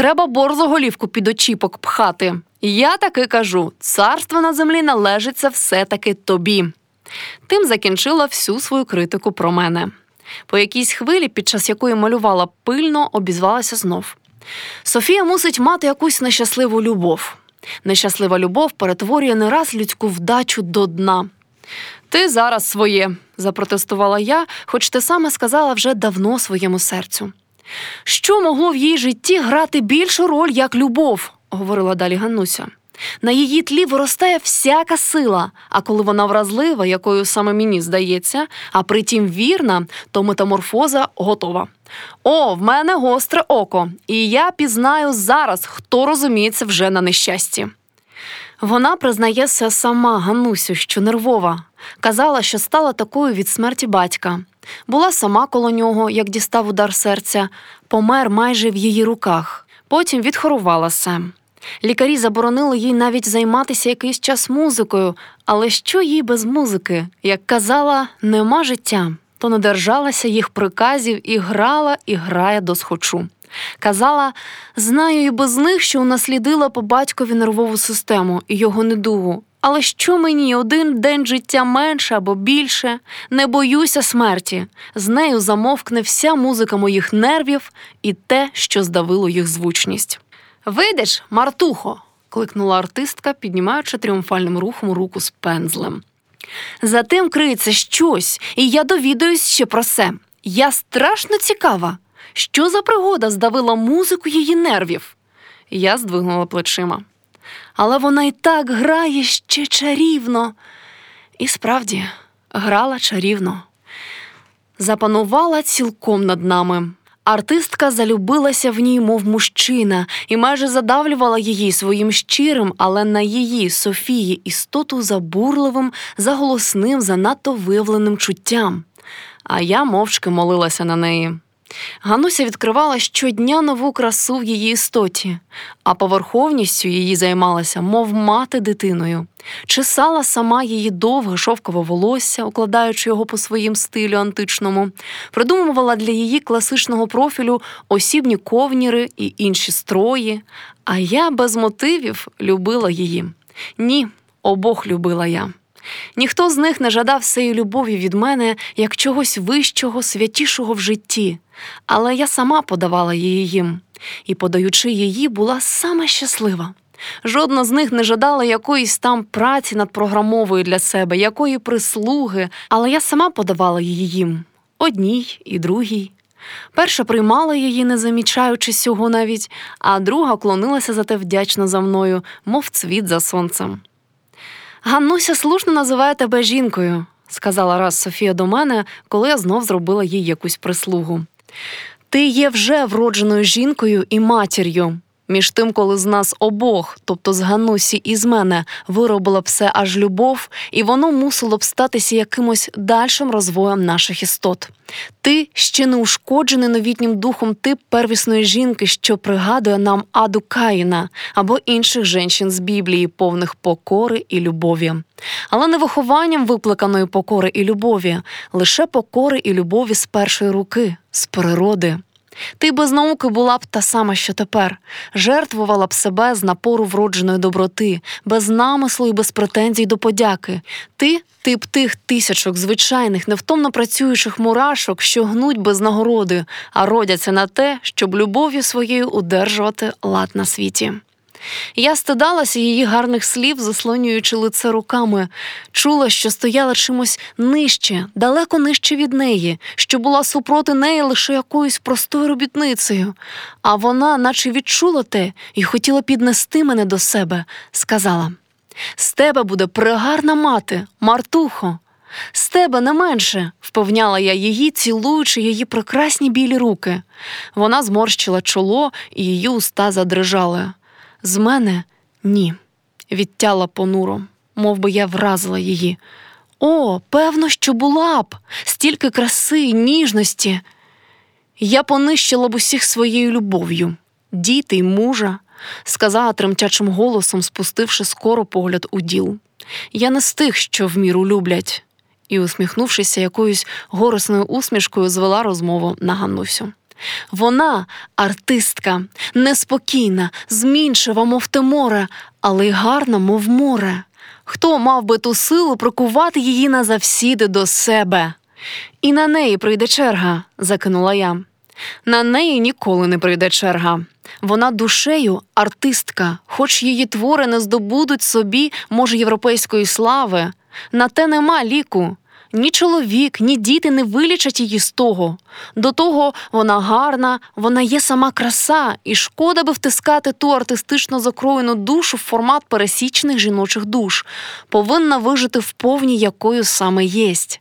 Треба борзу голівку під очіпок пхати. Я таки кажу: царство на землі належиться все-таки тобі. Тим закінчила всю свою критику про мене. По якійсь хвилі, під час якої малювала пильно, обізвалася знов. Софія мусить мати якусь нещасливу любов. Нещаслива любов перетворює не раз людську вдачу до дна. Ти зараз своє, запротестувала я, хоч ти саме сказала вже давно своєму серцю. Що могло в її житті грати більшу роль, як любов, говорила далі Ганнуся. На її тлі виростає всяка сила, а коли вона вразлива, якою саме мені здається, а притім вірна, то метаморфоза готова. О, в мене гостре око, і я пізнаю зараз, хто розуміється вже на нещасті. Вона признається сама Ганусю, що нервова. Казала, що стала такою від смерті батька. Була сама коло нього, як дістав удар серця, помер майже в її руках. Потім відхорувала Сем. Лікарі заборонили їй навіть займатися якийсь час музикою, але що їй без музики? Як казала, нема життя, то не держалася їх приказів і грала, і грає до схочу. Казала, знаю і без них, що унаслідила по батькові нервову систему і його недугу. Але що мені один день життя менше або більше, не боюся смерті. З нею замовкне вся музика моїх нервів і те, що здавило їх звучність. Вийдеш, Мартухо, кликнула артистка, піднімаючи тріумфальним рухом руку з пензлем. Затим криється щось, і я довідаюсь ще про це. Я страшно цікава. Що за пригода здавила музику її нервів? Я здвигнула плечима. Але вона й так грає ще чарівно. І справді грала чарівно. Запанувала цілком над нами. Артистка залюбилася в ній, мов мужчина, і майже задавлювала її своїм щирим, але на її Софії істоту забурливим, заголосним, занадто виявленим чуттям. А я мовчки молилася на неї. Гануся відкривала щодня нову красу в її істоті, а поверховністю її займалася, мов мати дитиною, чесала сама її довге шовкове волосся, укладаючи його по своїм стилю античному, придумувала для її класичного профілю осібні ковніри і інші строї. А я без мотивів любила її. Ні, обох любила я. Ніхто з них не жадав всеї любові від мене як чогось вищого, святішого в житті, але я сама подавала її їм, і, подаючи її, була саме щаслива. Жодна з них не жадала якоїсь там праці надпрограмової для себе, якої прислуги, але я сама подавала її їм одній і другій. Перша приймала її, не замічаючи цього навіть, а друга клонилася за те вдячно за мною, мов цвіт за сонцем. Ганнуся слушно називає тебе жінкою, сказала раз Софія до мене, коли я знов зробила їй якусь прислугу. Ти є вже вродженою жінкою і матір'ю. Між тим, коли з нас обох, тобто з Ганусі і з мене, виробила б все аж любов, і воно мусило б статися якимось дальшим розвоєм наших істот. Ти ще не ушкоджений новітнім духом тип первісної жінки, що пригадує нам Аду Каїна або інших жінчин з Біблії, повних покори і любові. Але не вихованням виплаканої покори і любові, лише покори і любові з першої руки, з природи. Ти без науки була б та сама, що тепер, жертвувала б себе з напору вродженої доброти, без намислу і без претензій до подяки. Ти тип тих тисячок звичайних, невтомно працюючих мурашок, що гнуть без нагороди, а родяться на те, щоб любов'ю своєю удержувати лад на світі. Я стидалася її гарних слів, заслонюючи лице руками, чула, що стояла чимось нижче, далеко нижче від неї, що була супроти неї лише якоюсь простою робітницею. А вона, наче відчула те і хотіла піднести мене до себе, сказала: З тебе буде пригарна мати, Мартухо. З тебе не менше, впевняла я її, цілуючи її прекрасні білі руки. Вона зморщила чоло, і її уста задрижали. З мене ні, відтяла понуро, мов би я вразила її. О, певно, що була б, стільки краси й ніжності. Я понищила б усіх своєю любов'ю, діти й мужа, сказала тремтячим голосом, спустивши скоро погляд у діл. Я не з тих, що в міру люблять, і, усміхнувшися якоюсь горісною усмішкою, звела розмову на Ганнусю. Вона артистка, неспокійна, змінчива, мов те море, але й гарна, мов море. Хто мав би ту силу прикувати її назавсіди до себе? І на неї прийде черга, закинула я. На неї ніколи не прийде черга. Вона душею артистка, хоч її твори не здобудуть собі, може, європейської слави. На те нема ліку. Ні чоловік, ні діти не вилічать її з того. До того вона гарна, вона є сама краса, і шкода би втискати ту артистично закроєну душу в формат пересічних жіночих душ, повинна вижити в повній, якою саме єсть.